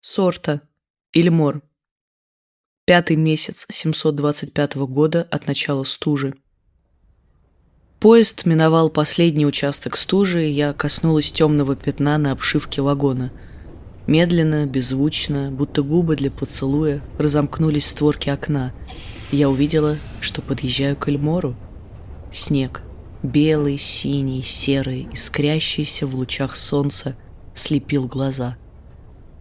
Сорта. Ильмор. Пятый месяц 725 года от начала стужи. Поезд миновал последний участок стужи, и я коснулась темного пятна на обшивке вагона. Медленно, беззвучно, будто губы для поцелуя, разомкнулись створки окна. Я увидела, что подъезжаю к Эльмору. Снег. Белый, синий, серый, искрящийся в лучах солнца, слепил глаза —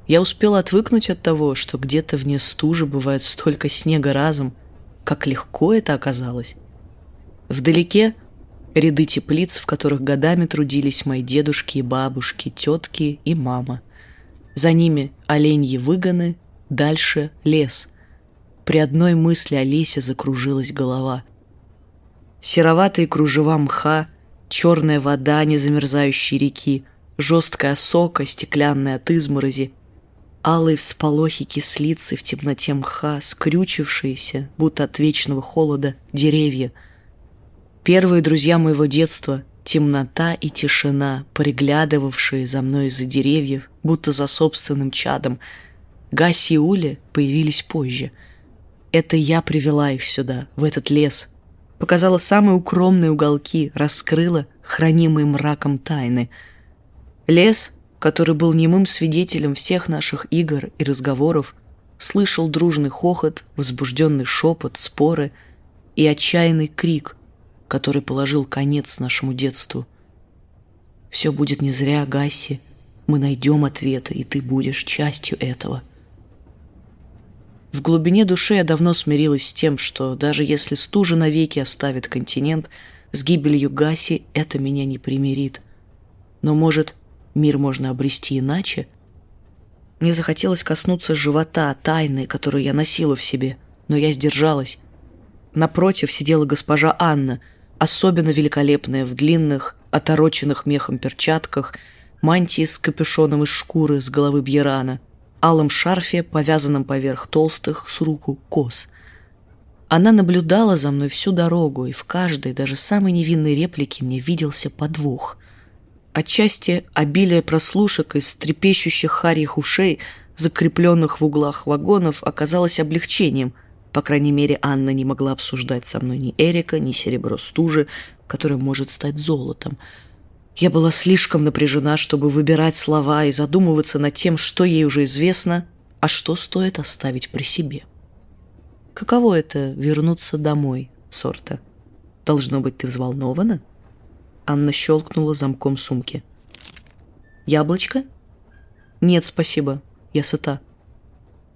я успела отвыкнуть от того, что где-то вне стужи бывает столько снега разом. Как легко это оказалось. Вдалеке ряды теплиц, в которых годами трудились мои дедушки и бабушки, тетки и мама. За ними оленьи выгоны, дальше лес. При одной мысли о лесе закружилась голова. Сероватые кружева мха, черная вода незамерзающей реки, жесткая сока, стеклянная от изморози, Алые всполохи кислицы в темноте мха, скрючившиеся, будто от вечного холода, деревья. Первые друзья моего детства — темнота и тишина, приглядывавшие за мной из-за деревьев, будто за собственным чадом. Гаси и Уля появились позже. Это я привела их сюда, в этот лес. Показала самые укромные уголки, раскрыла хранимые мраком тайны. Лес — который был немым свидетелем всех наших игр и разговоров, слышал дружный хохот, возбужденный шепот, споры и отчаянный крик, который положил конец нашему детству. «Все будет не зря, Гасси. Мы найдем ответы, и ты будешь частью этого». В глубине души я давно смирилась с тем, что даже если стужа навеки оставит континент, с гибелью Гаси это меня не примирит. Но, может, мир можно обрести иначе. Мне захотелось коснуться живота, тайны, которую я носила в себе, но я сдержалась. Напротив сидела госпожа Анна, особенно великолепная, в длинных, отороченных мехом перчатках, мантии с капюшоном из шкуры с головы Бьерана, алом шарфе, повязанном поверх толстых с руку кос. Она наблюдала за мной всю дорогу, и в каждой, даже самой невинной реплике мне виделся подвох — Отчасти обилие прослушек из трепещущих харьих ушей, закрепленных в углах вагонов, оказалось облегчением. По крайней мере, Анна не могла обсуждать со мной ни Эрика, ни серебро стужи, которое может стать золотом. Я была слишком напряжена, чтобы выбирать слова и задумываться над тем, что ей уже известно, а что стоит оставить при себе. Каково это — вернуться домой, Сорта? Должно быть, ты взволнована?» Анна щелкнула замком сумки. «Яблочко?» «Нет, спасибо. Я сыта».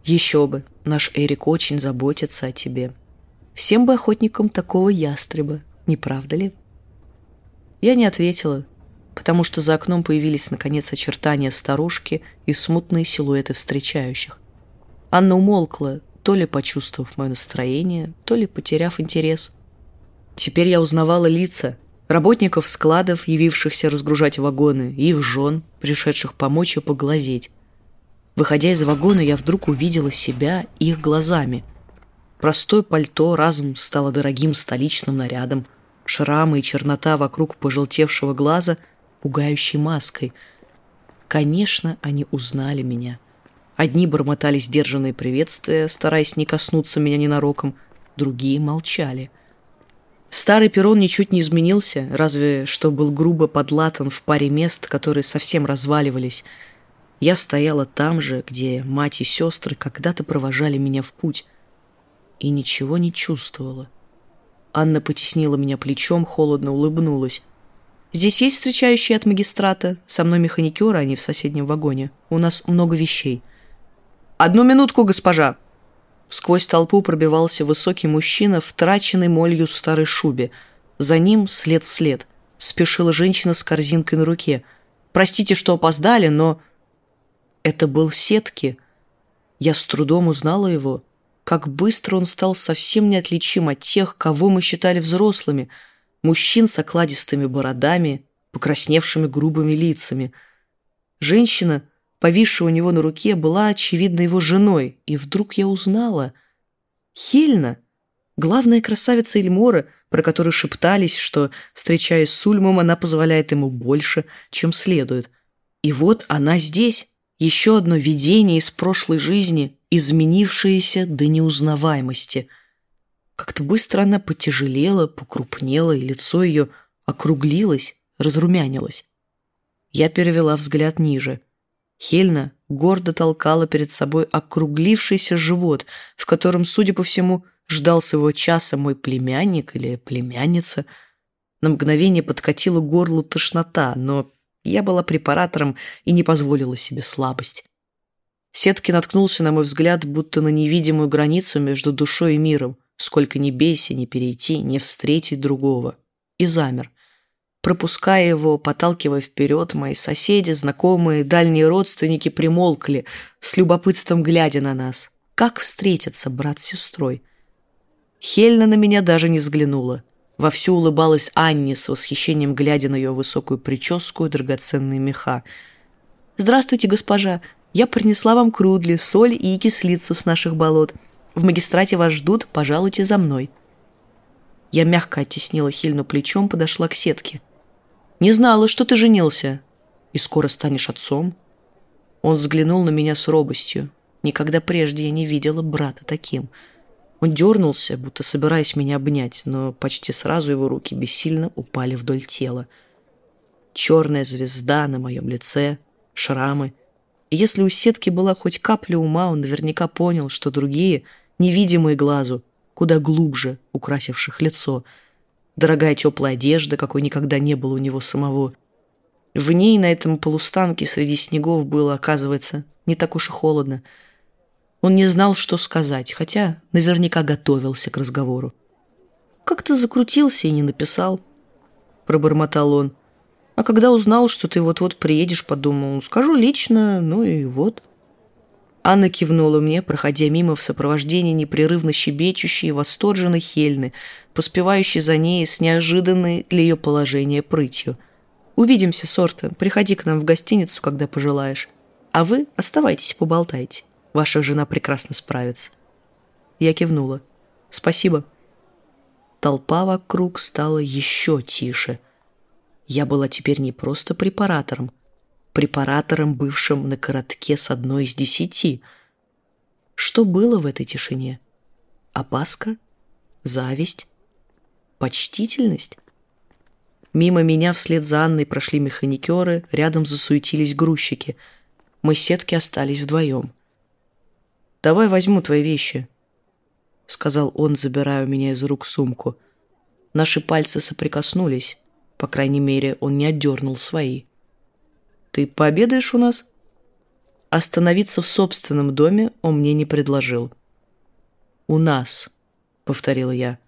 «Еще бы. Наш Эрик очень заботится о тебе. Всем бы охотникам такого ястреба, не правда ли?» Я не ответила, потому что за окном появились, наконец, очертания старушки и смутные силуэты встречающих. Анна умолкла, то ли почувствовав мое настроение, то ли потеряв интерес. Теперь я узнавала лица, работников складов, явившихся разгружать вагоны, и их жен, пришедших помочь и поглазеть. Выходя из вагона, я вдруг увидела себя их глазами. Простое пальто разом стало дорогим столичным нарядом, шрамы и чернота вокруг пожелтевшего глаза пугающей маской. Конечно, они узнали меня. Одни бормотали сдержанные приветствия, стараясь не коснуться меня ненароком, другие молчали — Старый перрон ничуть не изменился, разве что был грубо подлатан в паре мест, которые совсем разваливались. Я стояла там же, где мать и сестры когда-то провожали меня в путь, и ничего не чувствовала. Анна потеснила меня плечом, холодно улыбнулась. «Здесь есть встречающие от магистрата? Со мной механикеры, они в соседнем вагоне. У нас много вещей». «Одну минутку, госпожа!» Сквозь толпу пробивался высокий мужчина в траченной молью старой шубе. За ним след вслед. Спешила женщина с корзинкой на руке. «Простите, что опоздали, но...» Это был Сетки. Я с трудом узнала его. Как быстро он стал совсем неотличим от тех, кого мы считали взрослыми. Мужчин с окладистыми бородами, покрасневшими грубыми лицами. Женщина повисшая у него на руке, была, очевидно, его женой, и вдруг я узнала. Хельна, главная красавица Эльмора, про которую шептались, что, встречаясь с Ульмом, она позволяет ему больше, чем следует. И вот она здесь. Еще одно видение из прошлой жизни, изменившееся до неузнаваемости. Как-то быстро она потяжелела, покрупнела, и лицо ее округлилось, разрумянилось. Я перевела взгляд ниже. Хельна гордо толкала перед собой округлившийся живот, в котором, судя по всему, ждал своего часа мой племянник или племянница. На мгновение подкатила горлу тошнота, но я была препаратором и не позволила себе слабость. Сетки наткнулся, на мой взгляд, будто на невидимую границу между душой и миром. Сколько ни бейся, не перейти, не встретить другого. И замер. Пропуская его, подталкивая вперед, мои соседи, знакомые, дальние родственники примолкли, с любопытством глядя на нас. Как встретиться брат с сестрой? Хельна на меня даже не взглянула. Вовсю улыбалась Анне с восхищением, глядя на ее высокую прическу и драгоценные меха. «Здравствуйте, госпожа. Я принесла вам крудли, соль и кислицу с наших болот. В магистрате вас ждут, пожалуйте за мной». Я мягко оттеснила Хельну плечом, подошла к сетке. «Не знала, что ты женился. И скоро станешь отцом». Он взглянул на меня с робостью. Никогда прежде я не видела брата таким – он дернулся, будто собираясь меня обнять, но почти сразу его руки бессильно упали вдоль тела. Черная звезда на моем лице, шрамы. И если у сетки была хоть капля ума, он наверняка понял, что другие, невидимые глазу, куда глубже украсивших лицо. Дорогая теплая одежда, какой никогда не было у него самого. В ней на этом полустанке среди снегов было, оказывается, не так уж и холодно — он не знал, что сказать, хотя наверняка готовился к разговору. «Как-то закрутился и не написал», — пробормотал он. «А когда узнал, что ты вот-вот приедешь, подумал, скажу лично, ну и вот». Анна кивнула мне, проходя мимо в сопровождении непрерывно щебечущей и восторженной Хельны, поспевающей за ней с неожиданной для ее положения прытью. «Увидимся, Сорта. Приходи к нам в гостиницу, когда пожелаешь. А вы оставайтесь, поболтайте». Ваша жена прекрасно справится». Я кивнула. «Спасибо». Толпа вокруг стала еще тише. Я была теперь не просто препаратором, препаратором, бывшим на коротке с одной из десяти. Что было в этой тишине? Опаска? Зависть? Почтительность? Мимо меня вслед за Анной прошли механикеры, рядом засуетились грузчики. Мы сетки остались вдвоем. «Давай возьму твои вещи», — сказал он, забирая у меня из рук сумку. Наши пальцы соприкоснулись. По крайней мере, он не отдернул свои. «Ты пообедаешь у нас?» Остановиться в собственном доме он мне не предложил. «У нас», — повторила я.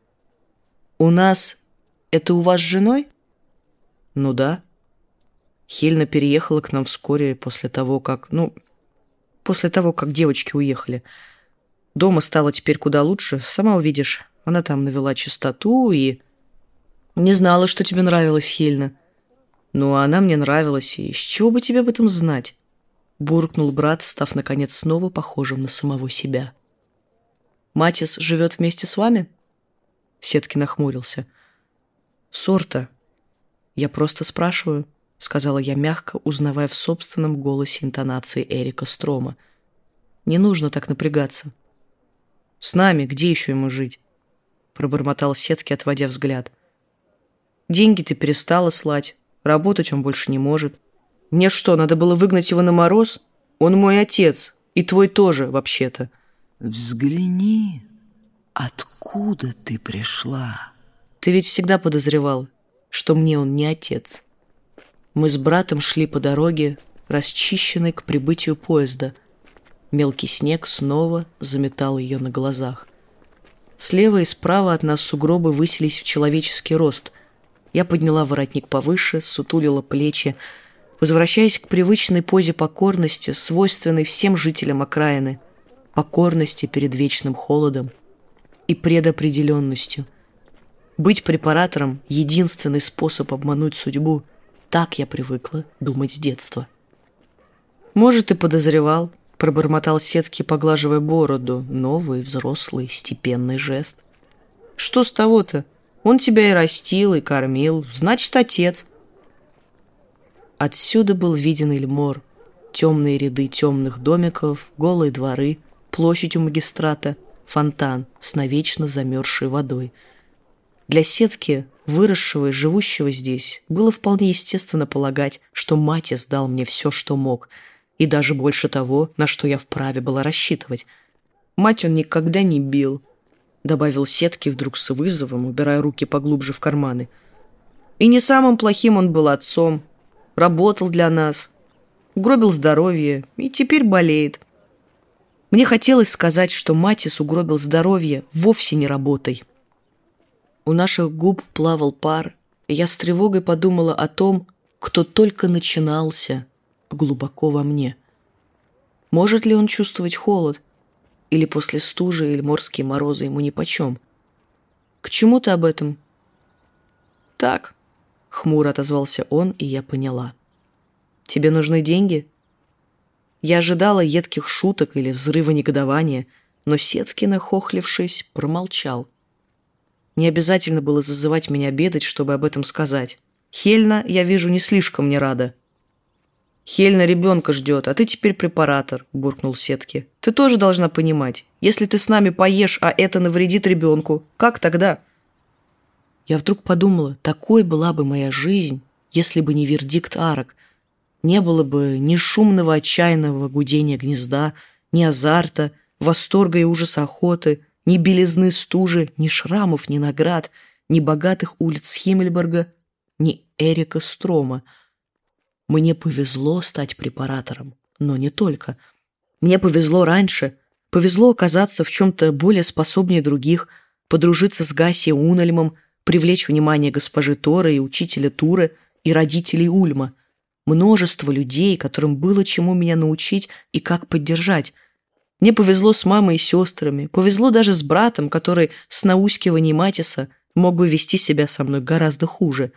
«У нас? Это у вас с женой?» «Ну да». Хельна переехала к нам вскоре после того, как... Ну, после того, как девочки уехали. Дома стало теперь куда лучше, сама увидишь. Она там навела чистоту и... Не знала, что тебе нравилась Хельна. Ну, а она мне нравилась, и с чего бы тебе об этом знать? Буркнул брат, став, наконец, снова похожим на самого себя. Матис живет вместе с вами? Сетки нахмурился. Сорта. Я просто спрашиваю сказала я мягко, узнавая в собственном голосе интонации Эрика Строма. «Не нужно так напрягаться». «С нами, где еще ему жить?» Пробормотал Сетки, отводя взгляд. «Деньги ты перестала слать, работать он больше не может. Мне что, надо было выгнать его на мороз? Он мой отец, и твой тоже, вообще-то». «Взгляни, откуда ты пришла?» «Ты ведь всегда подозревал, что мне он не отец». Мы с братом шли по дороге, расчищенной к прибытию поезда. Мелкий снег снова заметал ее на глазах. Слева и справа от нас сугробы высились в человеческий рост. Я подняла воротник повыше, сутулила плечи, возвращаясь к привычной позе покорности, свойственной всем жителям окраины, покорности перед вечным холодом и предопределенностью. Быть препаратором — единственный способ обмануть судьбу — так я привыкла думать с детства. «Может, и подозревал», — пробормотал сетки, поглаживая бороду. Новый, взрослый, степенный жест. «Что с того-то? Он тебя и растил, и кормил. Значит, отец». Отсюда был виден Эльмор. Темные ряды темных домиков, голые дворы, площадь у магистрата, фонтан с навечно замерзшей водой. Для сетки, выросшего и живущего здесь, было вполне естественно полагать, что Матис дал мне все, что мог, и даже больше того, на что я вправе была рассчитывать. Мать он никогда не бил, добавил сетки вдруг с вызовом, убирая руки поглубже в карманы. И не самым плохим он был отцом, работал для нас, угробил здоровье и теперь болеет. Мне хотелось сказать, что Матис угробил здоровье вовсе не работой. У наших губ плавал пар, и я с тревогой подумала о том, кто только начинался глубоко во мне. Может ли он чувствовать холод? Или после стужи или морские морозы ему нипочем? К чему ты об этом? Так, хмуро отозвался он, и я поняла. Тебе нужны деньги? Я ожидала едких шуток или взрыва негодования, но Сетки, нахохлившись, промолчал. Не обязательно было зазывать меня обедать, чтобы об этом сказать. Хельна, я вижу, не слишком мне рада. «Хельна ребенка ждет, а ты теперь препаратор», – буркнул Сетки. «Ты тоже должна понимать, если ты с нами поешь, а это навредит ребенку, как тогда?» Я вдруг подумала, такой была бы моя жизнь, если бы не вердикт арок, не было бы ни шумного отчаянного гудения гнезда, ни азарта, восторга и ужаса охоты, ни белизны стужи, ни шрамов, ни наград, ни богатых улиц Химмельберга, ни Эрика Строма. Мне повезло стать препаратором, но не только. Мне повезло раньше, повезло оказаться в чем-то более способнее других, подружиться с Гаси Унельмом, привлечь внимание госпожи Торы и учителя Туры и родителей Ульма – множество людей, которым было чему меня научить и как поддержать. Мне повезло с мамой и сестрами, повезло даже с братом, который с наускиванием Матиса мог бы вести себя со мной гораздо хуже.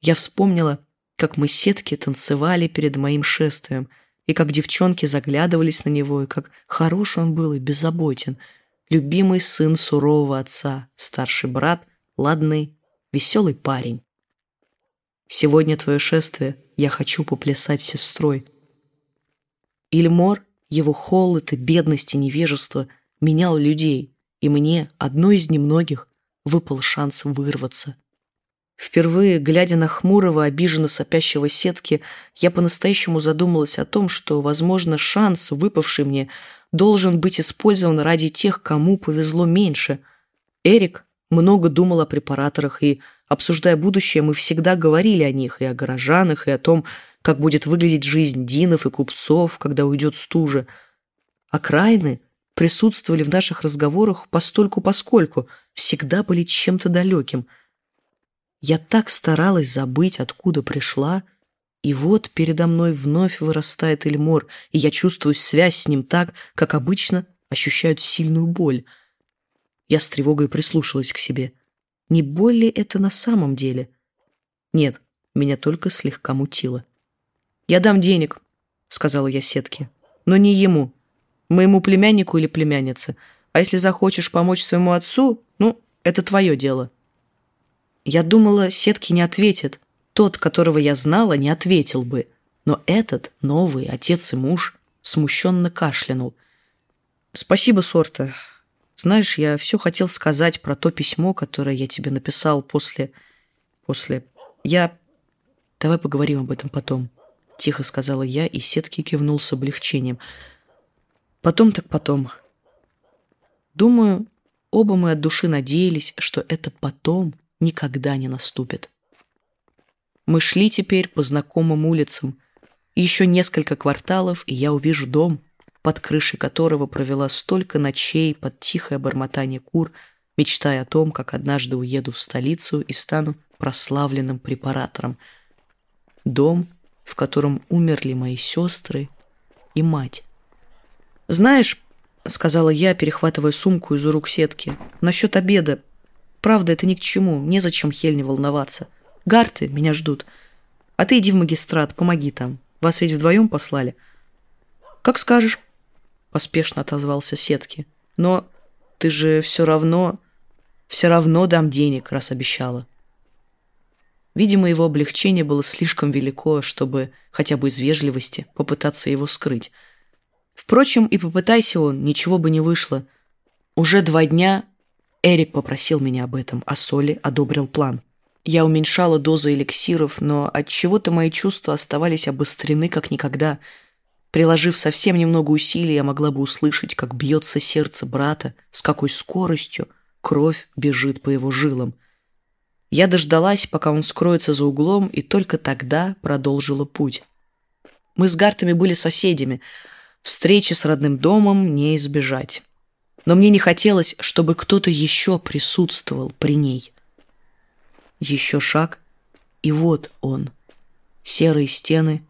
Я вспомнила, как мы сетки танцевали перед моим шествием, и как девчонки заглядывались на него, и как хорош он был и беззаботен. Любимый сын сурового отца, старший брат, ладный, веселый парень. Сегодня твое шествие, я хочу поплясать с сестрой. Ильмор, его холод и бедность и невежество менял людей, и мне, одной из немногих, выпал шанс вырваться. Впервые, глядя на хмурого, обиженно сопящего сетки, я по-настоящему задумалась о том, что, возможно, шанс, выпавший мне, должен быть использован ради тех, кому повезло меньше. Эрик много думал о препараторах и Обсуждая будущее, мы всегда говорили о них, и о горожанах, и о том, как будет выглядеть жизнь динов и купцов, когда уйдет стужа. Окраины присутствовали в наших разговорах постольку-поскольку, всегда были чем-то далеким. Я так старалась забыть, откуда пришла, и вот передо мной вновь вырастает Эльмор, и я чувствую связь с ним так, как обычно ощущают сильную боль. Я с тревогой прислушалась к себе — не боль ли это на самом деле? Нет, меня только слегка мутило. «Я дам денег», — сказала я Сетке. «Но не ему, моему племяннику или племяннице. А если захочешь помочь своему отцу, ну, это твое дело». Я думала, Сетки не ответит. Тот, которого я знала, не ответил бы. Но этот, новый, отец и муж, смущенно кашлянул. «Спасибо, Сорта. Знаешь, я все хотел сказать про то письмо, которое я тебе написал после... После... Я... Давай поговорим об этом потом. Тихо сказала я, и Сетки кивнул с облегчением. Потом так потом. Думаю, оба мы от души надеялись, что это потом никогда не наступит. Мы шли теперь по знакомым улицам. Еще несколько кварталов, и я увижу дом — под крышей которого провела столько ночей под тихое бормотание кур, мечтая о том, как однажды уеду в столицу и стану прославленным препаратором. Дом, в котором умерли мои сестры и мать. «Знаешь», — сказала я, перехватывая сумку из рук сетки, — «насчет обеда. Правда, это ни к чему, незачем Хельне волноваться. Гарты меня ждут. А ты иди в магистрат, помоги там. Вас ведь вдвоем послали». «Как скажешь» поспешно отозвался Сетки. Но ты же все равно... Все равно дам денег, раз обещала. Видимо, его облегчение было слишком велико, чтобы хотя бы из вежливости попытаться его скрыть. Впрочем, и попытайся он, ничего бы не вышло. Уже два дня Эрик попросил меня об этом, а Соли одобрил план. Я уменьшала дозу эликсиров, но от чего то мои чувства оставались обострены как никогда. Приложив совсем немного усилий, я могла бы услышать, как бьется сердце брата, с какой скоростью кровь бежит по его жилам. Я дождалась, пока он скроется за углом, и только тогда продолжила путь. Мы с Гартами были соседями — Встречи с родным домом не избежать. Но мне не хотелось, чтобы кто-то еще присутствовал при ней. Еще шаг, и вот он. Серые стены,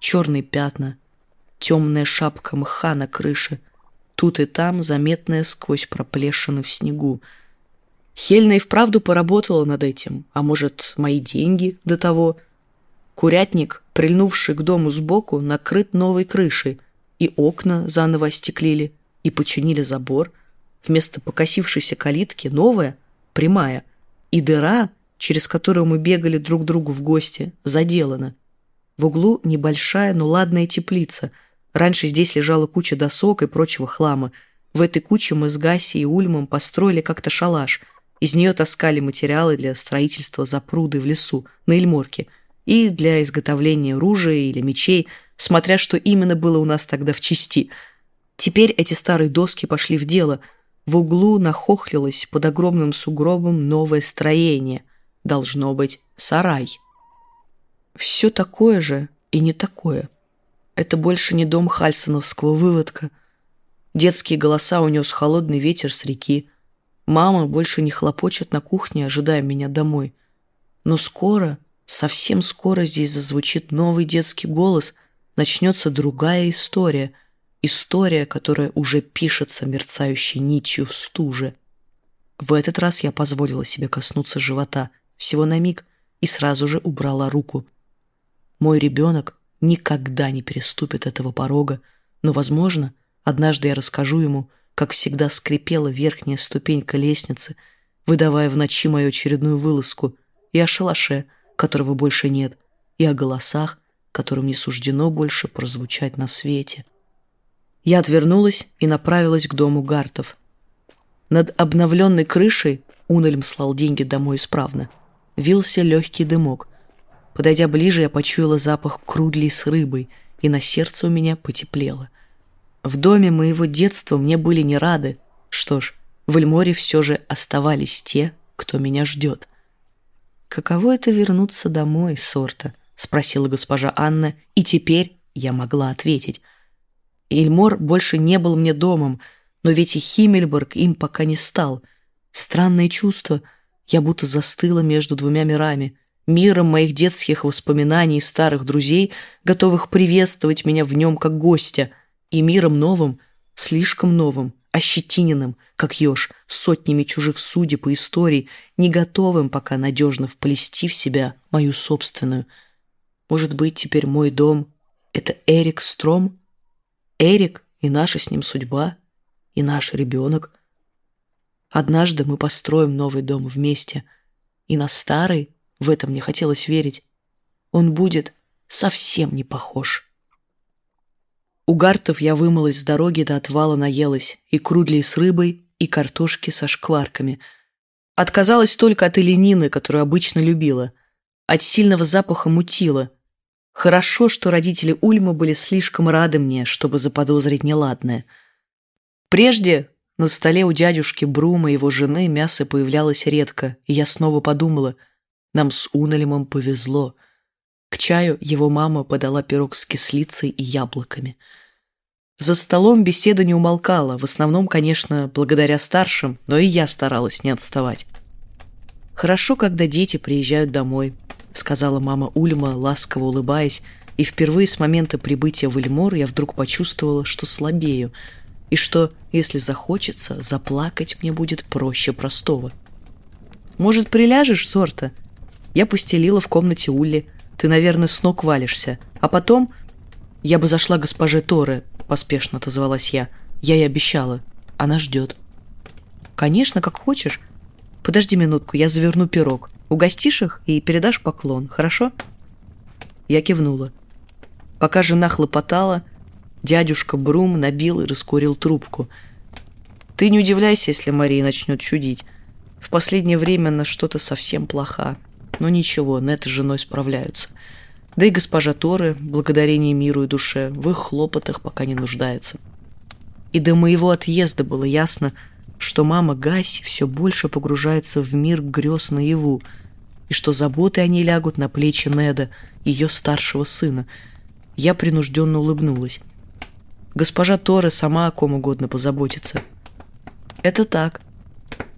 черные пятна, темная шапка мха на крыше, тут и там заметная сквозь проплешины в снегу. Хельна и вправду поработала над этим, а может, мои деньги до того. Курятник, прильнувший к дому сбоку, накрыт новой крышей — и окна заново остеклили, и починили забор. Вместо покосившейся калитки новая, прямая, и дыра, через которую мы бегали друг другу в гости, заделана. В углу небольшая, но ладная теплица. Раньше здесь лежала куча досок и прочего хлама. В этой куче мы с Гаси и Ульмом построили как-то шалаш. Из нее таскали материалы для строительства запруды в лесу, на Эльморке, и для изготовления ружей или мечей – смотря что именно было у нас тогда в части. Теперь эти старые доски пошли в дело. В углу нахохлилось под огромным сугробом новое строение. Должно быть сарай. Все такое же и не такое. Это больше не дом хальсоновского выводка. Детские голоса унес холодный ветер с реки. Мама больше не хлопочет на кухне, ожидая меня домой. Но скоро, совсем скоро здесь зазвучит новый детский голос, начнется другая история, история, которая уже пишется мерцающей нитью в стуже. В этот раз я позволила себе коснуться живота, всего на миг, и сразу же убрала руку. Мой ребенок никогда не переступит этого порога, но, возможно, однажды я расскажу ему, как всегда скрипела верхняя ступенька лестницы, выдавая в ночи мою очередную вылазку, и о шалаше, которого больше нет, и о голосах, которым не суждено больше прозвучать на свете. Я отвернулась и направилась к дому Гартов. Над обновленной крышей Унельм слал деньги домой исправно. Вился легкий дымок. Подойдя ближе, я почуяла запах крудли с рыбой, и на сердце у меня потеплело. В доме моего детства мне были не рады. Что ж, в Эльморе все же оставались те, кто меня ждет. Каково это вернуться домой, сорта? — спросила госпожа Анна, и теперь я могла ответить. Эльмор больше не был мне домом, но ведь и Химмельберг им пока не стал. Странное чувство. Я будто застыла между двумя мирами. Миром моих детских воспоминаний и старых друзей, готовых приветствовать меня в нем как гостя, и миром новым, слишком новым, ощетиненным, как еж, сотнями чужих судеб и историй, не готовым пока надежно вплести в себя мою собственную — может быть, теперь мой дом — это Эрик Стром? Эрик и наша с ним судьба, и наш ребенок. Однажды мы построим новый дом вместе, и на старый, в этом мне хотелось верить, он будет совсем не похож. У гартов я вымылась с дороги до отвала наелась и крудли с рыбой, и картошки со шкварками. Отказалась только от эленины, которую обычно любила. От сильного запаха мутила — Хорошо, что родители Ульма были слишком рады мне, чтобы заподозрить неладное. Прежде на столе у дядюшки Брума и его жены мясо появлялось редко, и я снова подумала, нам с Унелемом повезло. К чаю его мама подала пирог с кислицей и яблоками. За столом беседа не умолкала, в основном, конечно, благодаря старшим, но и я старалась не отставать. Хорошо, когда дети приезжают домой, — сказала мама Ульма, ласково улыбаясь, и впервые с момента прибытия в Эльмор я вдруг почувствовала, что слабею, и что, если захочется, заплакать мне будет проще простого. «Может, приляжешь, Сорта?» Я постелила в комнате Улли. Ты, наверное, с ног валишься. А потом... Я бы зашла госпоже Торы, поспешно отозвалась я. Я ей обещала. Она ждет. Конечно, как хочешь. Подожди минутку, я заверну пирог. Угостишь их и передашь поклон, хорошо?» Я кивнула. Пока жена хлопотала, дядюшка Брум набил и раскурил трубку. «Ты не удивляйся, если Мария начнет чудить. В последнее время она что-то совсем плоха. Но ничего, Нет с женой справляются. Да и госпожа Торы, благодарение миру и душе, в их хлопотах пока не нуждается. И до моего отъезда было ясно, что мама Гаси все больше погружается в мир грез наяву, и что заботы они лягут на плечи Неда, ее старшего сына. Я принужденно улыбнулась. Госпожа Торы сама о ком угодно позаботится. Это так.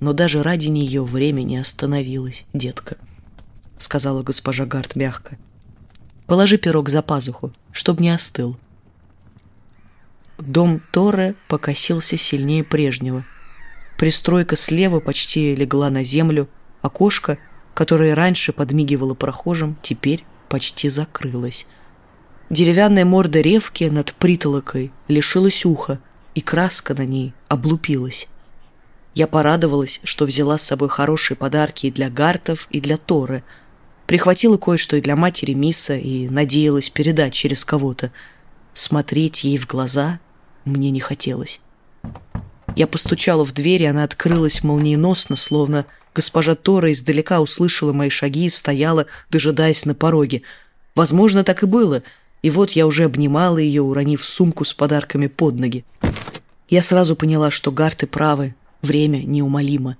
Но даже ради нее время не остановилось, детка, сказала госпожа Гарт мягко. Положи пирог за пазуху, чтоб не остыл. Дом Торе покосился сильнее прежнего. Пристройка слева почти легла на землю, окошко, которое раньше подмигивало прохожим, теперь почти закрылось. Деревянная морда ревки над притолокой лишилась уха, и краска на ней облупилась. Я порадовалась, что взяла с собой хорошие подарки и для Гартов, и для Торы — Прихватила кое-что и для матери Мисса и надеялась передать через кого-то. Смотреть ей в глаза мне не хотелось. Я постучала в дверь, и она открылась молниеносно, словно госпожа Тора издалека услышала мои шаги и стояла, дожидаясь на пороге. Возможно, так и было, и вот я уже обнимала ее, уронив сумку с подарками под ноги. Я сразу поняла, что Гарты правы, время неумолимо.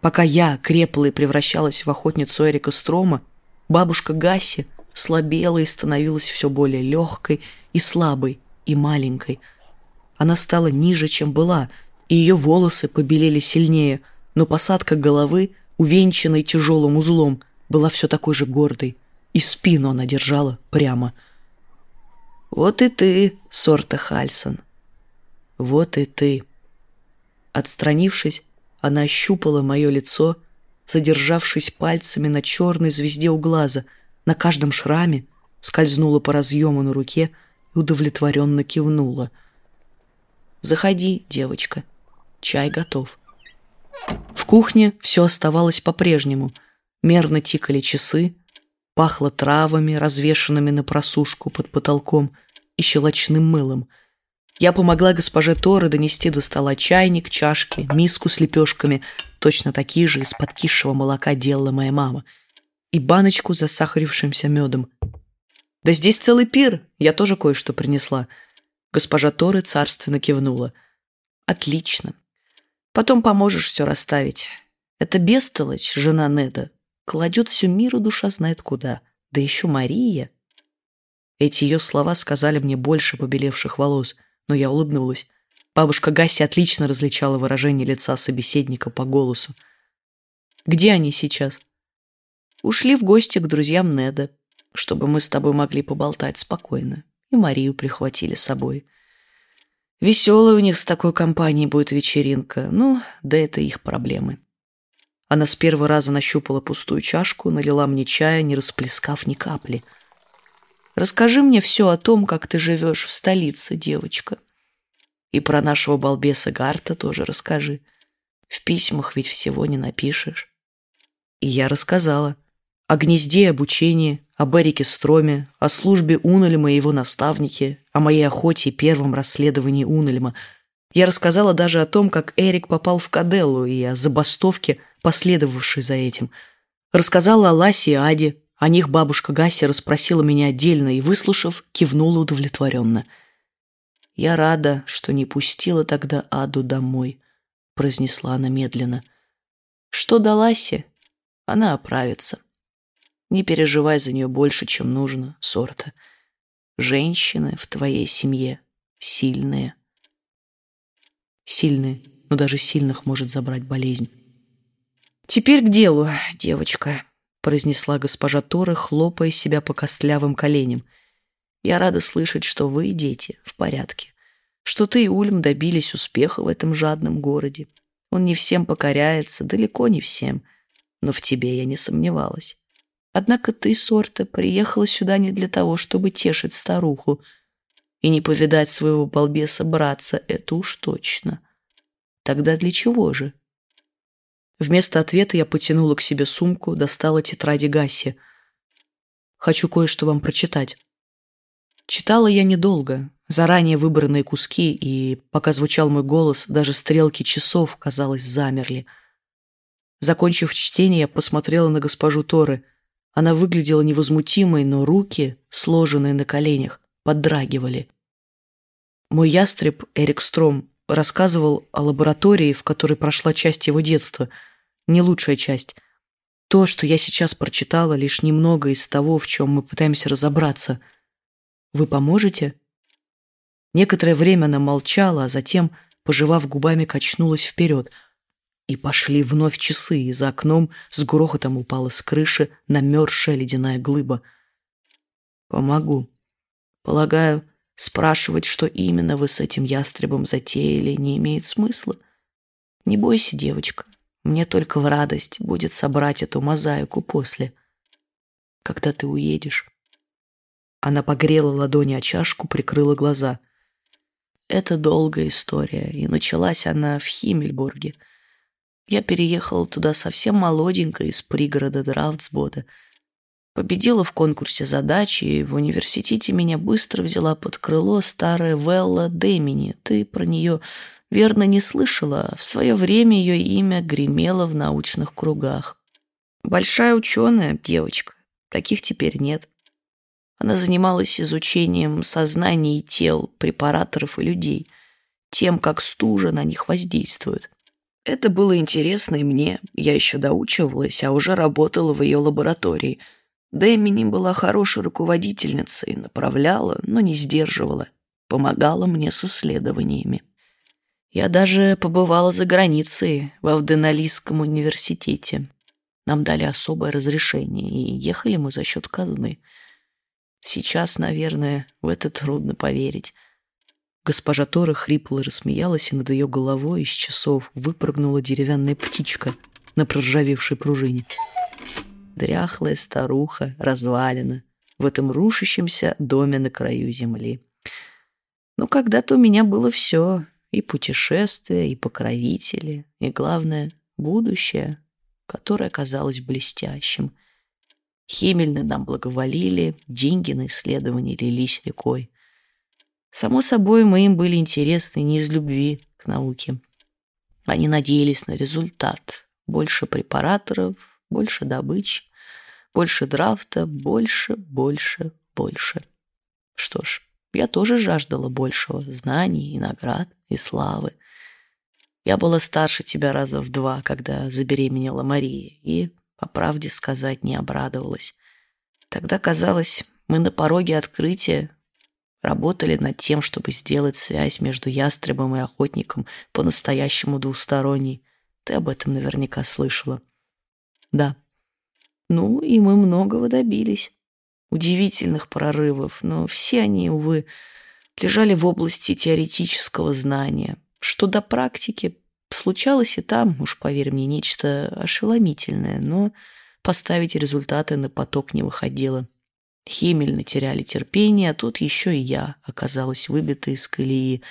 Пока я, крепла и превращалась в охотницу Эрика Строма, бабушка Гаси слабела и становилась все более легкой и слабой и маленькой. Она стала ниже, чем была, и ее волосы побелели сильнее, но посадка головы, увенчанной тяжелым узлом, была все такой же гордой, и спину она держала прямо. «Вот и ты, Сорта Хальсон, вот и ты». Отстранившись, она ощупала мое лицо, задержавшись пальцами на черной звезде у глаза, на каждом шраме, скользнула по разъему на руке и удовлетворенно кивнула. «Заходи, девочка, чай готов». В кухне все оставалось по-прежнему. Мерно тикали часы, пахло травами, развешанными на просушку под потолком, и щелочным мылом — я помогла госпоже Торы донести до стола чайник, чашки, миску с лепешками, точно такие же из подкисшего молока делала моя мама, и баночку с засахарившимся медом. «Да здесь целый пир, я тоже кое-что принесла». Госпожа Торы царственно кивнула. «Отлично. Потом поможешь все расставить. Это бестолочь, жена Неда, кладет всю миру душа знает куда. Да еще Мария». Эти ее слова сказали мне больше побелевших волос – но я улыбнулась. Бабушка Гаси отлично различала выражение лица собеседника по голосу. «Где они сейчас?» «Ушли в гости к друзьям Неда, чтобы мы с тобой могли поболтать спокойно. И Марию прихватили с собой. Веселая у них с такой компанией будет вечеринка. Ну, да это их проблемы». Она с первого раза нащупала пустую чашку, налила мне чая, не расплескав ни капли – Расскажи мне все о том, как ты живешь в столице, девочка. И про нашего балбеса Гарта тоже расскажи. В письмах ведь всего не напишешь. И я рассказала. О гнезде и обучении, об Эрике Строме, о службе Унельма и его наставнике, о моей охоте и первом расследовании Унельма. Я рассказала даже о том, как Эрик попал в Каделлу и о забастовке, последовавшей за этим. Рассказала о Ласе и Аде, о них бабушка Гася расспросила меня отдельно и, выслушав, кивнула удовлетворенно. «Я рада, что не пустила тогда Аду домой», — произнесла она медленно. «Что до Ласе? Она оправится. Не переживай за нее больше, чем нужно, Сорта. Женщины в твоей семье сильные». «Сильные, но даже сильных может забрать болезнь». «Теперь к делу, девочка», произнесла госпожа Тора, хлопая себя по костлявым коленям. «Я рада слышать, что вы, дети, в порядке, что ты и Ульм добились успеха в этом жадном городе. Он не всем покоряется, далеко не всем, но в тебе я не сомневалась. Однако ты, Сорта, приехала сюда не для того, чтобы тешить старуху и не повидать своего балбеса братца, это уж точно. Тогда для чего же?» Вместо ответа я потянула к себе сумку, достала тетради Гаси. «Хочу кое-что вам прочитать». Читала я недолго, заранее выбранные куски, и, пока звучал мой голос, даже стрелки часов, казалось, замерли. Закончив чтение, я посмотрела на госпожу Торы. Она выглядела невозмутимой, но руки, сложенные на коленях, поддрагивали. Мой ястреб Эрик Стром рассказывал о лаборатории, в которой прошла часть его детства. Не лучшая часть. То, что я сейчас прочитала, лишь немного из того, в чем мы пытаемся разобраться. Вы поможете? Некоторое время она молчала, а затем, пожевав губами, качнулась вперед. И пошли вновь часы, и за окном с грохотом упала с крыши намерзшая ледяная глыба. Помогу. Полагаю, Спрашивать, что именно вы с этим ястребом затеяли, не имеет смысла. Не бойся, девочка. Мне только в радость будет собрать эту мозаику после, когда ты уедешь. Она погрела ладони о чашку, прикрыла глаза. Это долгая история, и началась она в Химмельбурге. Я переехала туда совсем молоденькая из пригорода Драфтсбода — Победила в конкурсе задач, и в университете меня быстро взяла под крыло старая Велла Демини. Ты про нее верно не слышала, в свое время ее имя гремело в научных кругах. Большая ученая девочка, таких теперь нет. Она занималась изучением сознания и тел препараторов и людей, тем, как стужа на них воздействует. Это было интересно и мне. Я еще доучивалась, а уже работала в ее лаборатории – Дэмини была хорошей руководительницей, направляла, но не сдерживала, помогала мне с исследованиями. Я даже побывала за границей в Авденалийском университете. Нам дали особое разрешение, и ехали мы за счет казны. Сейчас, наверное, в это трудно поверить. Госпожа Тора хрипло рассмеялась, и над ее головой из часов выпрыгнула деревянная птичка на проржавевшей пружине дряхлая старуха, развалина, в этом рушащемся доме на краю земли. Но когда-то у меня было все, и путешествия, и покровители, и, главное, будущее, которое казалось блестящим. Химельны нам благоволили, деньги на исследования лились рекой. Само собой, мы им были интересны не из любви к науке. Они надеялись на результат. Больше препараторов, больше добычи, больше драфта, больше, больше, больше. Что ж, я тоже жаждала большего знаний и наград, и славы. Я была старше тебя раза в два, когда забеременела Мария, и, по правде сказать, не обрадовалась. Тогда казалось, мы на пороге открытия работали над тем, чтобы сделать связь между ястребом и охотником по-настоящему двусторонней. Ты об этом наверняка слышала. Да. Ну, и мы многого добились. Удивительных прорывов, но все они, увы, лежали в области теоретического знания. Что до практики, случалось и там, уж поверь мне, нечто ошеломительное, но поставить результаты на поток не выходило. Хемельны теряли терпение, а тут еще и я оказалась выбита из колеи.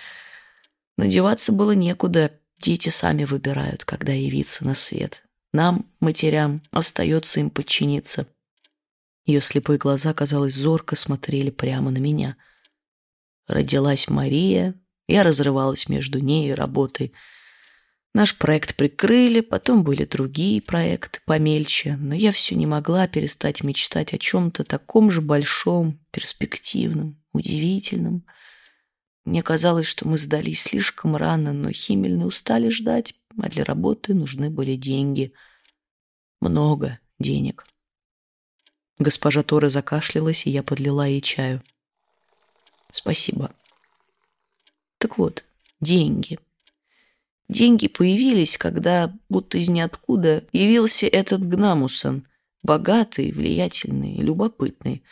Надеваться было некуда, дети сами выбирают, когда явиться на свет. Нам, матерям, остается им подчиниться. Ее слепые глаза, казалось, зорко смотрели прямо на меня. Родилась Мария, я разрывалась между ней и работой. Наш проект прикрыли, потом были другие проекты помельче, но я все не могла перестать мечтать о чем-то таком же большом, перспективном, удивительном. Мне казалось, что мы сдались слишком рано, но Химельны устали ждать, а для работы нужны были деньги. Много денег. Госпожа Тора закашлялась, и я подлила ей чаю. Спасибо. Так вот, деньги. Деньги появились, когда, будто из ниоткуда, явился этот Гнамусон, богатый, влиятельный любопытный.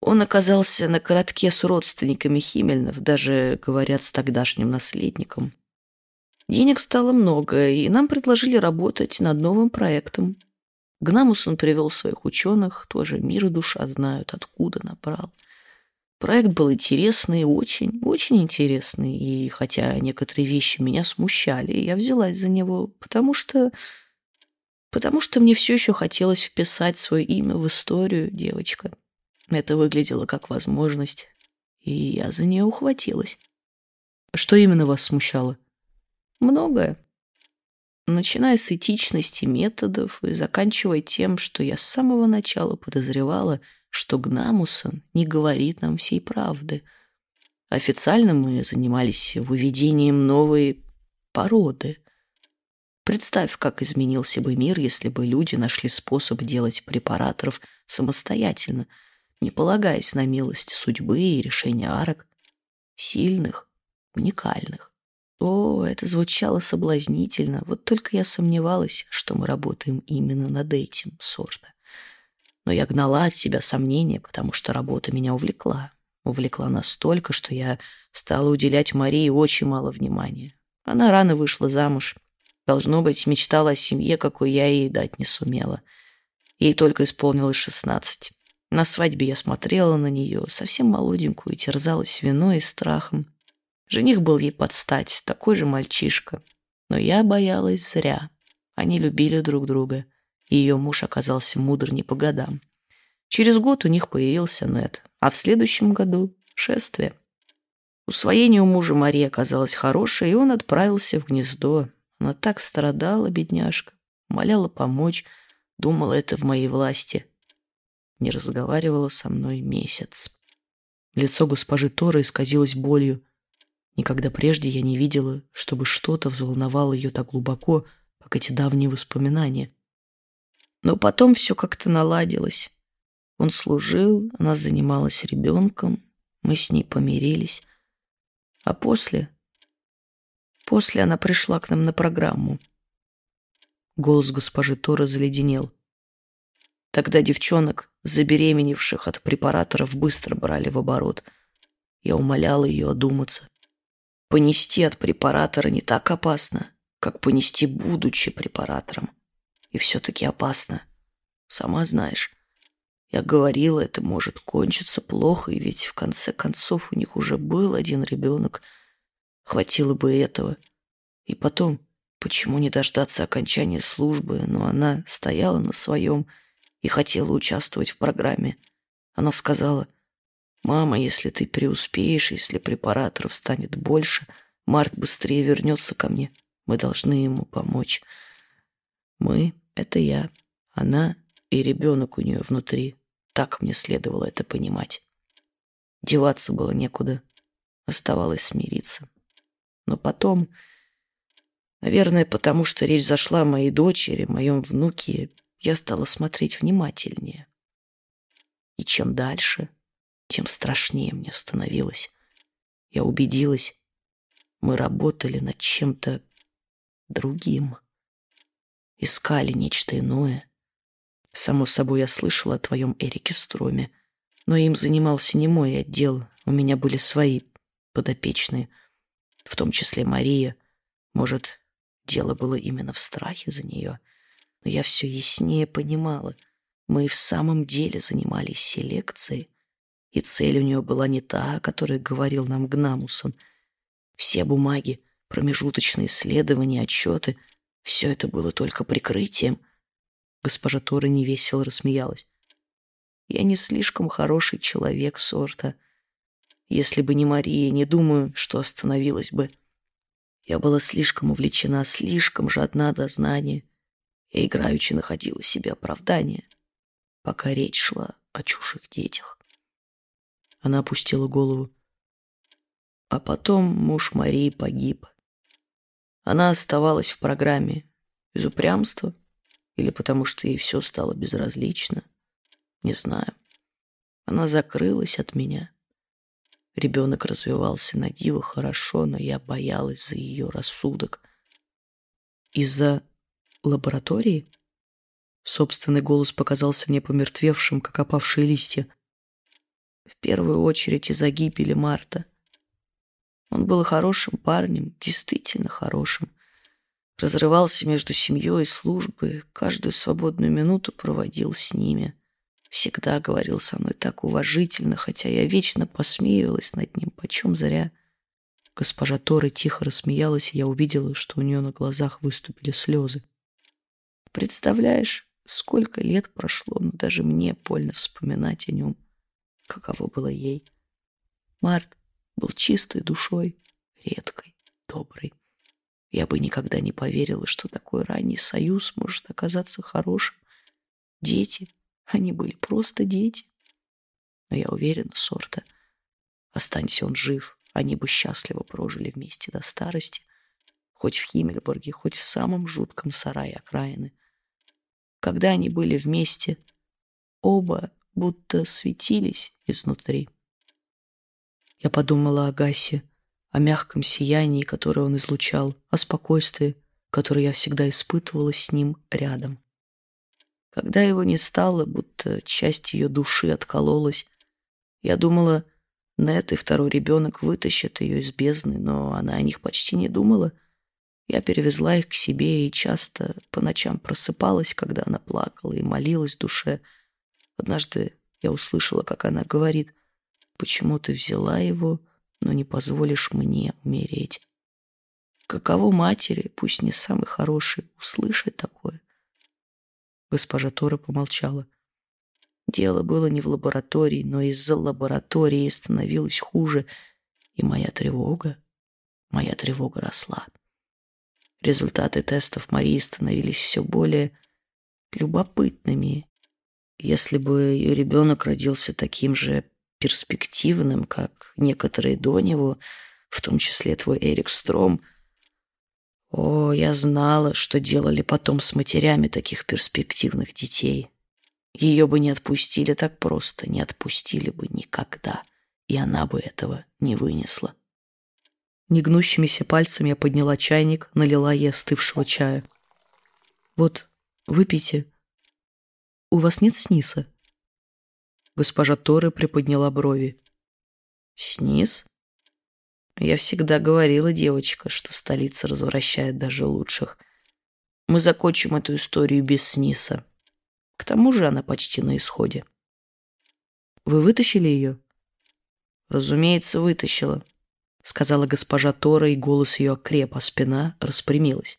Он оказался на коротке с родственниками Химельнов, даже, говорят, с тогдашним наследником. Денег стало много, и нам предложили работать над новым проектом. Гнамусон привел своих ученых, тоже мир и душа знают, откуда набрал. Проект был интересный, очень, очень интересный, и хотя некоторые вещи меня смущали, я взялась за него, потому что Потому что мне все еще хотелось вписать свое имя в историю, девочка. Это выглядело как возможность, и я за нее ухватилась. Что именно вас смущало? Многое. Начиная с этичности методов и заканчивая тем, что я с самого начала подозревала, что Гнамусон не говорит нам всей правды. Официально мы занимались выведением новой породы. Представь, как изменился бы мир, если бы люди нашли способ делать препараторов самостоятельно, не полагаясь на милость судьбы и решения арок. Сильных, уникальных. О, это звучало соблазнительно, вот только я сомневалась, что мы работаем именно над этим сорта. Но я гнала от себя сомнения, потому что работа меня увлекла. Увлекла настолько, что я стала уделять Марии очень мало внимания. Она рано вышла замуж. Должно быть, мечтала о семье, какой я ей дать не сумела. Ей только исполнилось шестнадцать. На свадьбе я смотрела на нее, совсем молоденькую, и терзалась виной и страхом. Жених был ей под стать, такой же мальчишка. Но я боялась зря. Они любили друг друга — и ее муж оказался мудр не по годам. Через год у них появился Нет, а в следующем году — шествие. Усвоение у мужа Марии оказалось хорошее, и он отправился в гнездо. Она так страдала, бедняжка, моляла помочь, думала, это в моей власти. Не разговаривала со мной месяц. Лицо госпожи Тора исказилось болью. Никогда прежде я не видела, чтобы что-то взволновало ее так глубоко, как эти давние воспоминания. Но потом все как-то наладилось. Он служил, она занималась ребенком, мы с ней помирились. А после... После она пришла к нам на программу. Голос госпожи Тора заледенел. Тогда девчонок, забеременевших от препараторов, быстро брали в оборот. Я умоляла ее одуматься. Понести от препаратора не так опасно, как понести, будучи препаратором. И все-таки опасно. Сама знаешь. Я говорила, это может кончиться плохо, и ведь в конце концов у них уже был один ребенок. Хватило бы этого. И потом, почему не дождаться окончания службы? Но она стояла на своем и хотела участвовать в программе. Она сказала, «Мама, если ты преуспеешь, если препараторов станет больше, Март быстрее вернется ко мне. Мы должны ему помочь». Мы — это я, она и ребенок у нее внутри. Так мне следовало это понимать. Деваться было некуда. Оставалось смириться. Но потом, наверное, потому что речь зашла о моей дочери, моем внуке, я стала смотреть внимательнее. И чем дальше, тем страшнее мне становилось. Я убедилась, мы работали над чем-то другим искали нечто иное. Само собой, я слышала о твоем Эрике Строме, но им занимался не мой отдел, у меня были свои подопечные, в том числе Мария. Может, дело было именно в страхе за нее, но я все яснее понимала. Мы в самом деле занимались селекцией, и цель у нее была не та, о которой говорил нам Гнамусон. Все бумаги, промежуточные исследования, отчеты — все это было только прикрытием. Госпожа Тора невесело рассмеялась. Я не слишком хороший человек сорта. Если бы не Мария, не думаю, что остановилась бы. Я была слишком увлечена, слишком жадна до знания. Я играючи находила себе оправдание, пока речь шла о чужих детях. Она опустила голову. А потом муж Марии погиб. Она оставалась в программе из упрямства или потому что ей все стало безразлично. Не знаю. Она закрылась от меня. Ребенок развивался на диво хорошо, но я боялась за ее рассудок. Из-за лаборатории? Собственный голос показался мне помертвевшим, как опавшие листья. В первую очередь из-за гибели Марта — он был хорошим парнем, действительно хорошим. Разрывался между семьей и службой, каждую свободную минуту проводил с ними. Всегда говорил со мной так уважительно, хотя я вечно посмеивалась над ним, почем зря. Госпожа Торы тихо рассмеялась, и я увидела, что у нее на глазах выступили слезы. Представляешь, сколько лет прошло, но даже мне больно вспоминать о нем. Каково было ей. Март был чистой душой, редкой, доброй. Я бы никогда не поверила, что такой ранний союз может оказаться хорошим. Дети, они были просто дети. Но я уверена, Сорта, останься он жив, они бы счастливо прожили вместе до старости, хоть в Химмельбурге, хоть в самом жутком сарае окраины. Когда они были вместе, оба будто светились изнутри. Я подумала о Гасе, о мягком сиянии, которое он излучал, о спокойствии, которое я всегда испытывала с ним рядом. Когда его не стало, будто часть ее души откололась, я думала, Нет и второй ребенок вытащат ее из бездны, но она о них почти не думала. Я перевезла их к себе и часто по ночам просыпалась, когда она плакала и молилась душе. Однажды я услышала, как она говорит, «Почему ты взяла его, но не позволишь мне умереть?» Каково матери, пусть не самый хороший, услышать такое? Госпожа Тора помолчала. Дело было не в лаборатории, но из-за лаборатории становилось хуже, и моя тревога, моя тревога росла. Результаты тестов Марии становились все более любопытными. Если бы ее ребенок родился таким же перспективным, как некоторые до него, в том числе твой Эрик Стром, о, я знала, что делали потом с матерями таких перспективных детей. Ее бы не отпустили так просто, не отпустили бы никогда, и она бы этого не вынесла. Негнущимися пальцами я подняла чайник, налила ей остывшего чая. «Вот, выпейте. У вас нет сниса?» Госпожа Торы приподняла брови. «Снис?» Я всегда говорила, девочка, что столица развращает даже лучших. Мы закончим эту историю без Сниса. К тому же она почти на исходе. Вы вытащили ее? Разумеется, вытащила, сказала госпожа Тора, и голос ее окреп, а спина распрямилась.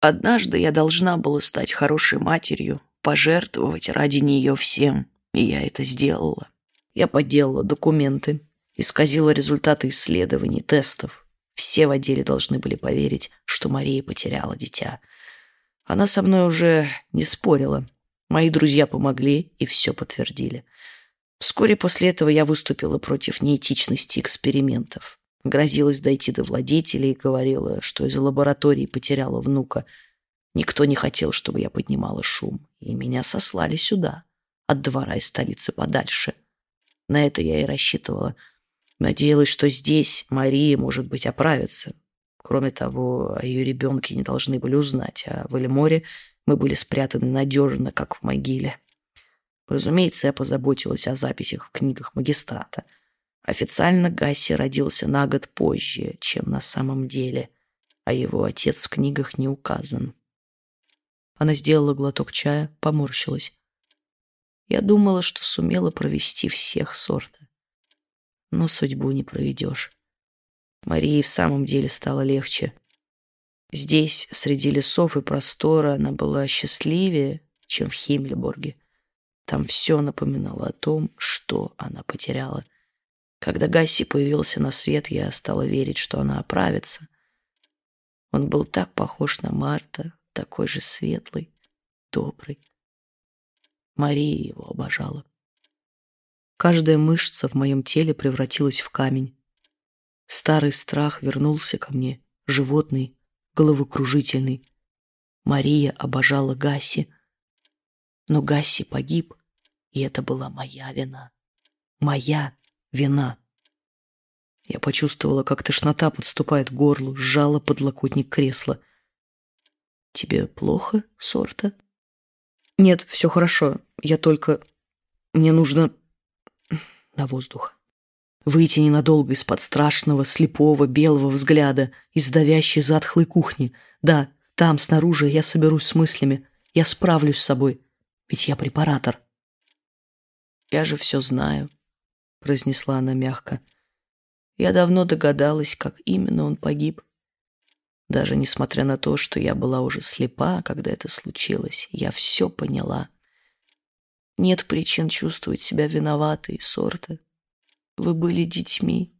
Однажды я должна была стать хорошей матерью, пожертвовать ради нее всем, и я это сделала. Я подделала документы, исказила результаты исследований, тестов. Все в отделе должны были поверить, что Мария потеряла дитя. Она со мной уже не спорила. Мои друзья помогли и все подтвердили. Вскоре после этого я выступила против неэтичности экспериментов. Грозилась дойти до владетелей и говорила, что из лаборатории потеряла внука. Никто не хотел, чтобы я поднимала шум, и меня сослали сюда, от двора и столицы подальше. На это я и рассчитывала – Надеялась, что здесь Мария, может быть, оправится. Кроме того, ее ребенке не должны были узнать, а в Эльморе мы были спрятаны надежно, как в могиле. Разумеется, я позаботилась о записях в книгах магистрата. Официально Гасси родился на год позже, чем на самом деле, а его отец в книгах не указан. Она сделала глоток чая, поморщилась. Я думала, что сумела провести всех сорта но судьбу не проведешь. Марии в самом деле стало легче. Здесь, среди лесов и простора, она была счастливее, чем в Химмельборге. Там все напоминало о том, что она потеряла. Когда Гасси появился на свет, я стала верить, что она оправится. Он был так похож на Марта, такой же светлый, добрый. Мария его обожала. Каждая мышца в моем теле превратилась в камень. Старый страх вернулся ко мне, животный, головокружительный. Мария обожала Гаси. Но Гаси погиб, и это была моя вина. Моя вина. Я почувствовала, как тошнота подступает к горлу, сжала подлокотник кресла. «Тебе плохо, Сорта?» «Нет, все хорошо. Я только... Мне нужно на воздух. Выйти ненадолго из-под страшного, слепого, белого взгляда, из давящей затхлой кухни. Да, там, снаружи, я соберусь с мыслями. Я справлюсь с собой. Ведь я препаратор. «Я же все знаю», — произнесла она мягко. «Я давно догадалась, как именно он погиб. Даже несмотря на то, что я была уже слепа, когда это случилось, я все поняла. Нет причин чувствовать себя виноватой, Сорта. Вы были детьми.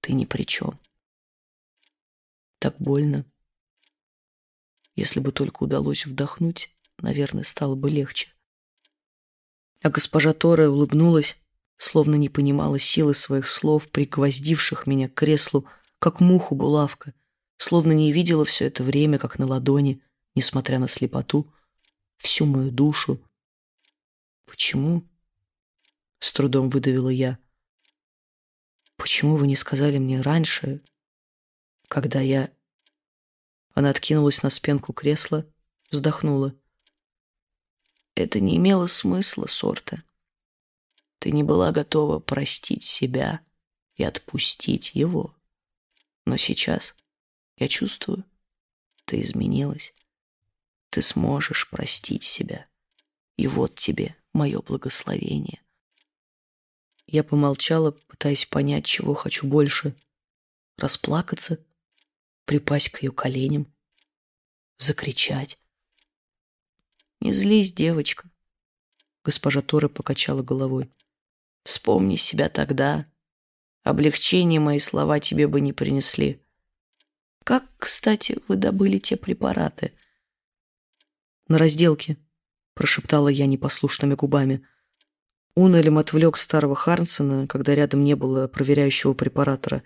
Ты ни при чем. Так больно. Если бы только удалось вдохнуть, наверное, стало бы легче. А госпожа Тора улыбнулась, словно не понимала силы своих слов, пригвоздивших меня к креслу, как муху булавка, словно не видела все это время, как на ладони, несмотря на слепоту, всю мою душу. «Почему?» — с трудом выдавила я. «Почему вы не сказали мне раньше, когда я...» Она откинулась на спинку кресла, вздохнула. «Это не имело смысла, Сорта. Ты не была готова простить себя и отпустить его. Но сейчас я чувствую, ты изменилась. Ты сможешь простить себя. И вот тебе мое благословение. Я помолчала, пытаясь понять, чего хочу больше. Расплакаться, припасть к ее коленям, закричать. «Не злись, девочка», — госпожа Тора покачала головой. Вспомни себя тогда. Облегчение мои слова тебе бы не принесли. Как, кстати, вы добыли те препараты? На разделке, прошептала я непослушными губами. Унелем отвлек старого Харнсона, когда рядом не было проверяющего препаратора.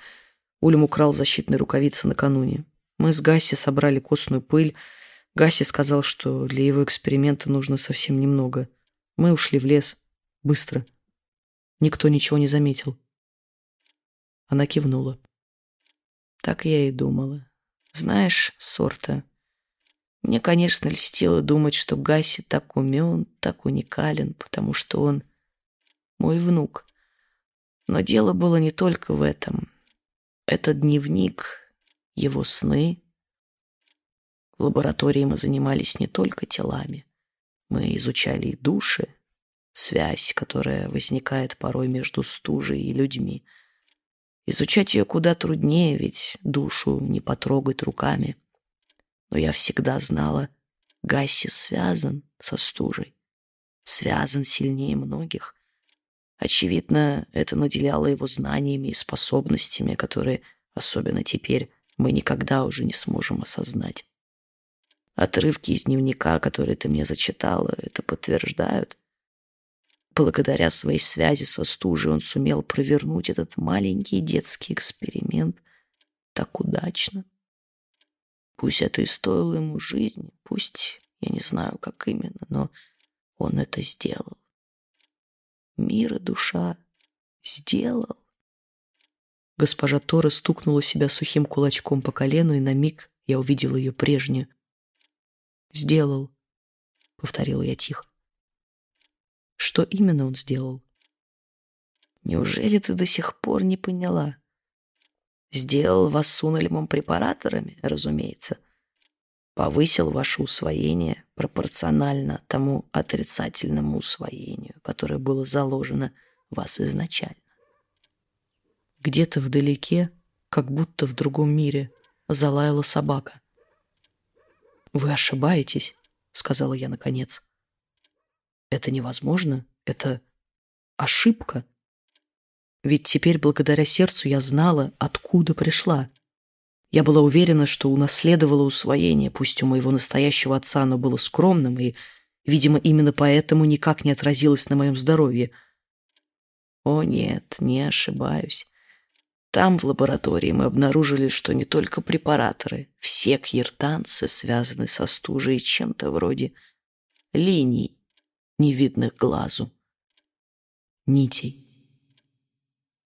Улем украл защитные рукавицы накануне. Мы с Гасси собрали костную пыль. Гасси сказал, что для его эксперимента нужно совсем немного. Мы ушли в лес. Быстро. Никто ничего не заметил. Она кивнула. Так я и думала. Знаешь, Сорта, мне, конечно, льстило думать, что Гаси так умен, так уникален, потому что он мой внук. Но дело было не только в этом. Этот дневник, его сны. В лаборатории мы занимались не только телами. Мы изучали и души, связь, которая возникает порой между стужей и людьми. Изучать ее куда труднее, ведь душу не потрогать руками. Но я всегда знала, Гасси связан со стужей, связан сильнее многих. Очевидно, это наделяло его знаниями и способностями, которые, особенно теперь, мы никогда уже не сможем осознать. Отрывки из дневника, которые ты мне зачитала, это подтверждают. Благодаря своей связи со стужей он сумел провернуть этот маленький детский эксперимент так удачно. Пусть это и стоило ему жизни, пусть, я не знаю, как именно, но он это сделал. Мир и душа сделал. Госпожа Тора стукнула себя сухим кулачком по колену, и на миг я увидел ее прежнюю. «Сделал», — повторила я тихо. Что именно он сделал? Неужели ты до сих пор не поняла? Сделал вас сунельмом препараторами, разумеется. Повысил ваше усвоение пропорционально тому отрицательному усвоению, которое было заложено в вас изначально. Где-то вдалеке, как будто в другом мире, залаяла собака. «Вы ошибаетесь», — сказала я наконец. Это невозможно, это ошибка. Ведь теперь благодаря сердцу я знала, откуда пришла. Я была уверена, что унаследовала усвоение, пусть у моего настоящего отца оно было скромным и, видимо, именно поэтому никак не отразилось на моем здоровье. О нет, не ошибаюсь. Там, в лаборатории, мы обнаружили, что не только препараторы, все кьертанцы связаны со стужей чем-то вроде линий, невидных глазу. Нитей.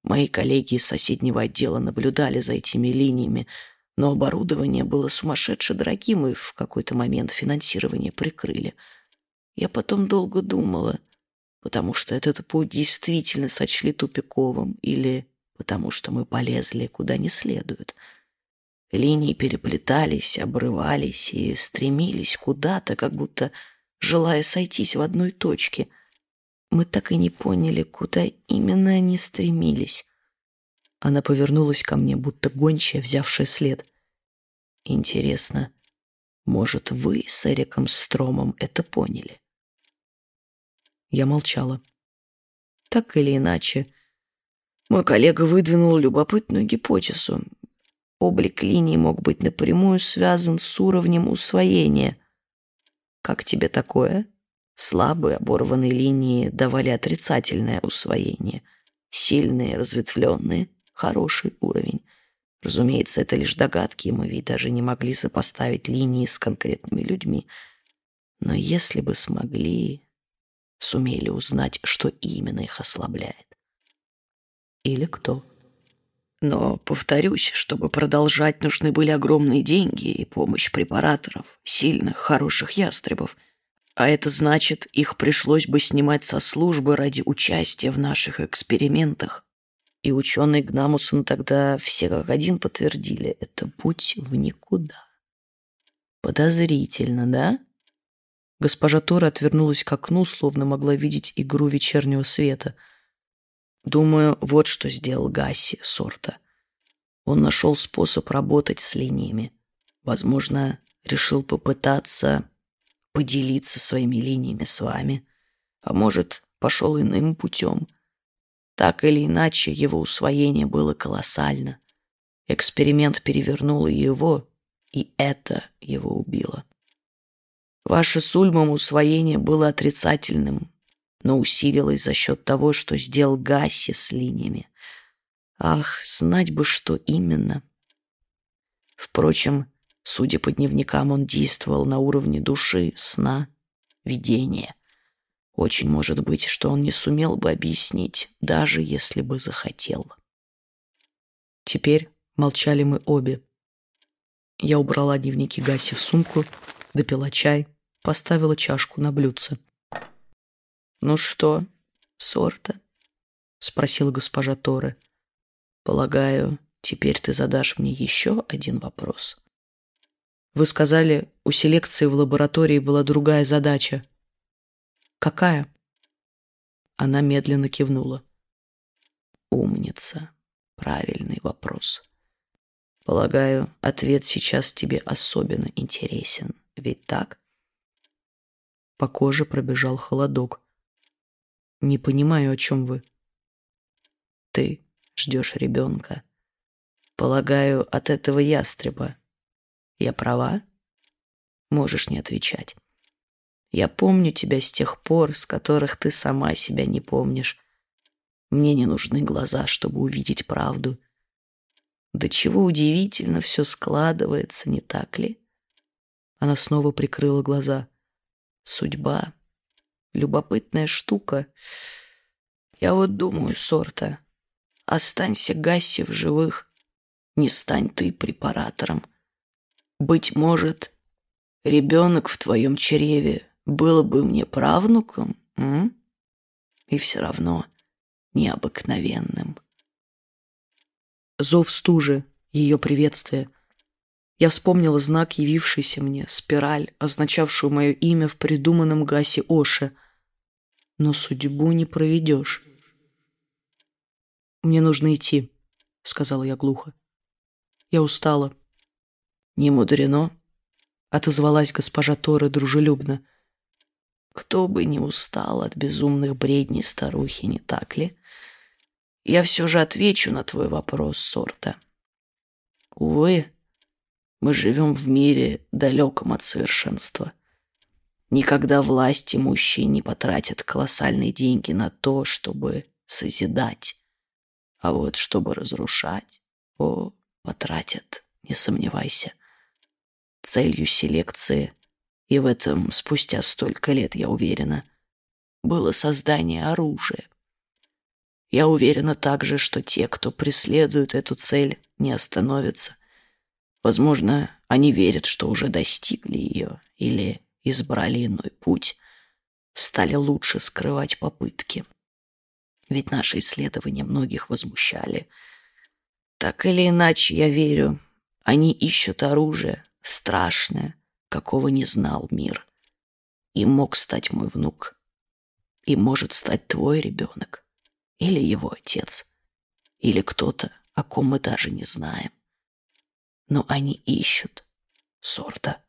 Мои коллеги из соседнего отдела наблюдали за этими линиями, но оборудование было сумасшедше дорогим, и в какой-то момент финансирование прикрыли. Я потом долго думала, потому что этот путь действительно сочли тупиковым или потому что мы полезли куда не следует. Линии переплетались, обрывались и стремились куда-то, как будто желая сойтись в одной точке. Мы так и не поняли, куда именно они стремились. Она повернулась ко мне, будто гончая, взявшая след. Интересно, может, вы с Эриком Стромом это поняли? Я молчала. Так или иначе, мой коллега выдвинул любопытную гипотезу. Облик линии мог быть напрямую связан с уровнем усвоения. Как тебе такое? Слабые оборванные линии давали отрицательное усвоение. Сильные, разветвленные — хороший уровень. Разумеется, это лишь догадки, мы ведь даже не могли сопоставить линии с конкретными людьми. Но если бы смогли, сумели узнать, что именно их ослабляет. Или кто. Но, повторюсь, чтобы продолжать, нужны были огромные деньги и помощь препараторов, сильных, хороших ястребов. А это значит, их пришлось бы снимать со службы ради участия в наших экспериментах. И ученые Гнамусон тогда все как один подтвердили, это путь в никуда. Подозрительно, да? Госпожа Тора отвернулась к окну, словно могла видеть игру вечернего света — Думаю, вот что сделал Гасси Сорта. Он нашел способ работать с линиями. Возможно, решил попытаться поделиться своими линиями с вами. А может, пошел иным путем. Так или иначе, его усвоение было колоссально. Эксперимент перевернул и его, и это его убило. Ваше с Ульмом усвоение было отрицательным, но усилилась за счет того, что сделал Гасси с линиями. Ах, знать бы, что именно. Впрочем, судя по дневникам, он действовал на уровне души, сна, видения. Очень может быть, что он не сумел бы объяснить, даже если бы захотел. Теперь молчали мы обе. Я убрала дневники Гаси в сумку, допила чай, поставила чашку на блюдце. «Ну что, сорта?» — спросила госпожа Торе. «Полагаю, теперь ты задашь мне еще один вопрос». «Вы сказали, у селекции в лаборатории была другая задача. Какая?» Она медленно кивнула. «Умница. Правильный вопрос. Полагаю, ответ сейчас тебе особенно интересен. Ведь так?» По коже пробежал холодок. Не понимаю, о чем вы. Ты ждешь ребенка. Полагаю, от этого ястреба. Я права? Можешь не отвечать. Я помню тебя с тех пор, с которых ты сама себя не помнишь. Мне не нужны глаза, чтобы увидеть правду. До чего удивительно все складывается, не так ли? Она снова прикрыла глаза. Судьба Любопытная штука. Я вот думаю, сорта. Останься Гасси в живых. Не стань ты препаратором. Быть может, ребенок в твоем чреве было бы мне правнуком, м? И все равно необыкновенным. Зов стужи, ее приветствие. Я вспомнила знак, явившийся мне, спираль, означавшую мое имя в придуманном Гасе Оше. Но судьбу не проведешь. «Мне нужно идти», — сказала я глухо. «Я устала». «Не мудрено», — отозвалась госпожа Тора дружелюбно. «Кто бы не устал от безумных бредней старухи, не так ли? Я все же отвечу на твой вопрос, Сорта. Увы, мы живем в мире, далеком от совершенства. Никогда власть имущие не потратят колоссальные деньги на то, чтобы созидать. А вот чтобы разрушать, о, потратят, не сомневайся. Целью селекции, и в этом спустя столько лет, я уверена, было создание оружия. Я уверена также, что те, кто преследует эту цель, не остановятся – Возможно, они верят, что уже достигли ее или избрали иной путь, стали лучше скрывать попытки. Ведь наши исследования многих возмущали. Так или иначе, я верю, они ищут оружие страшное, какого не знал мир. И мог стать мой внук. И может стать твой ребенок. Или его отец. Или кто-то, о ком мы даже не знаем но они ищут сорта.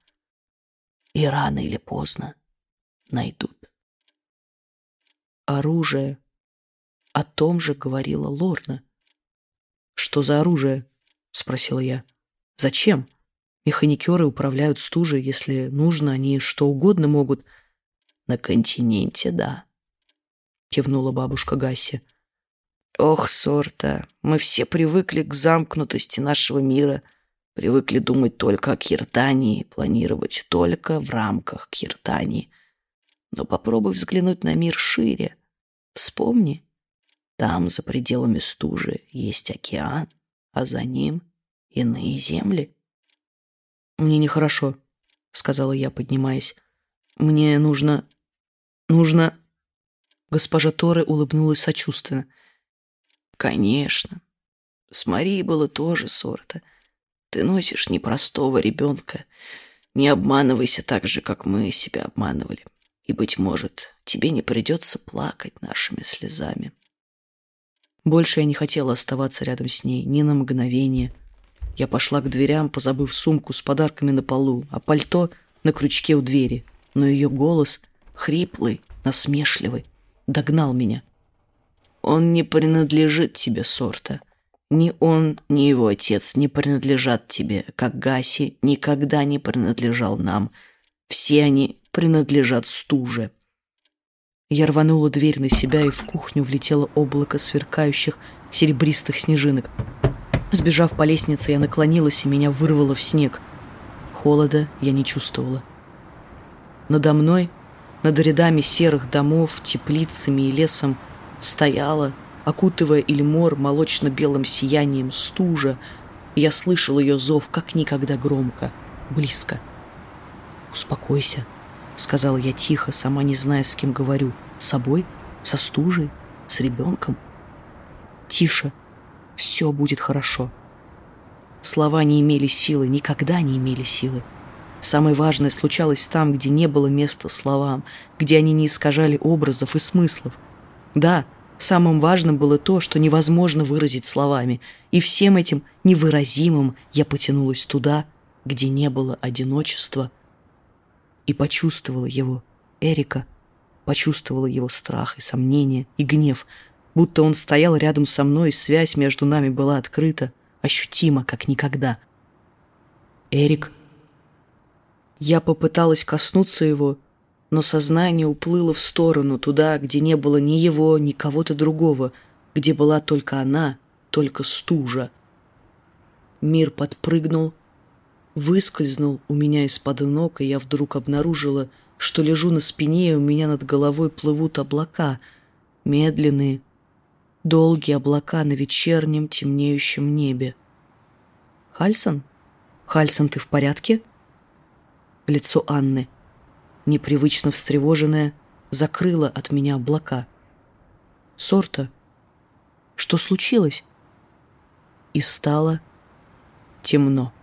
И рано или поздно найдут. Оружие. О том же говорила Лорна. «Что за оружие?» — спросила я. «Зачем? Механикеры управляют стужей, если нужно, они что угодно могут». «На континенте, да», — кивнула бабушка Гасси. «Ох, Сорта, мы все привыкли к замкнутости нашего мира, привыкли думать только о Киртании, планировать только в рамках Киртании. Но попробуй взглянуть на мир шире. Вспомни, там, за пределами стужи, есть океан, а за ним иные земли». «Мне нехорошо», — сказала я, поднимаясь. «Мне нужно... нужно...» Госпожа Торы улыбнулась сочувственно. «Конечно. С Марией было тоже сорта. Ты носишь непростого ребенка. Не обманывайся так же, как мы себя обманывали. И, быть может, тебе не придется плакать нашими слезами». Больше я не хотела оставаться рядом с ней ни на мгновение. Я пошла к дверям, позабыв сумку с подарками на полу, а пальто на крючке у двери. Но ее голос, хриплый, насмешливый, догнал меня. «Он не принадлежит тебе, Сорта. Ни он, ни его отец не принадлежат тебе, как Гаси никогда не принадлежал нам. Все они принадлежат стуже». Я рванула дверь на себя, и в кухню влетело облако сверкающих серебристых снежинок. Сбежав по лестнице, я наклонилась, и меня вырвало в снег. Холода я не чувствовала. Надо мной над рядами серых домов, теплицами и лесом стояла, окутывая Ильмор молочно-белым сиянием стужа. Я слышал ее зов как никогда громко, близко. «Успокойся», — сказала я тихо, сама не зная, с кем говорю. «С собой? Со стужей? С ребенком?» «Тише. Все будет хорошо». Слова не имели силы, никогда не имели силы. Самое важное случалось там, где не было места словам, где они не искажали образов и смыслов. Да, самым важным было то, что невозможно выразить словами, и всем этим невыразимым я потянулась туда, где не было одиночества, и почувствовала его, Эрика, почувствовала его страх и сомнение, и гнев, будто он стоял рядом со мной, и связь между нами была открыта, ощутима, как никогда. Эрик? Я попыталась коснуться его, но сознание уплыло в сторону, туда, где не было ни его, ни кого-то другого, где была только она, только стужа. Мир подпрыгнул, выскользнул у меня из-под ног, и я вдруг обнаружила, что лежу на спине, и у меня над головой плывут облака, медленные, долгие облака на вечернем темнеющем небе. «Хальсон? Хальсон, ты в порядке?» Лицо Анны, непривычно встревоженное, закрыло от меня облака. «Сорта, что случилось?» И стало темно.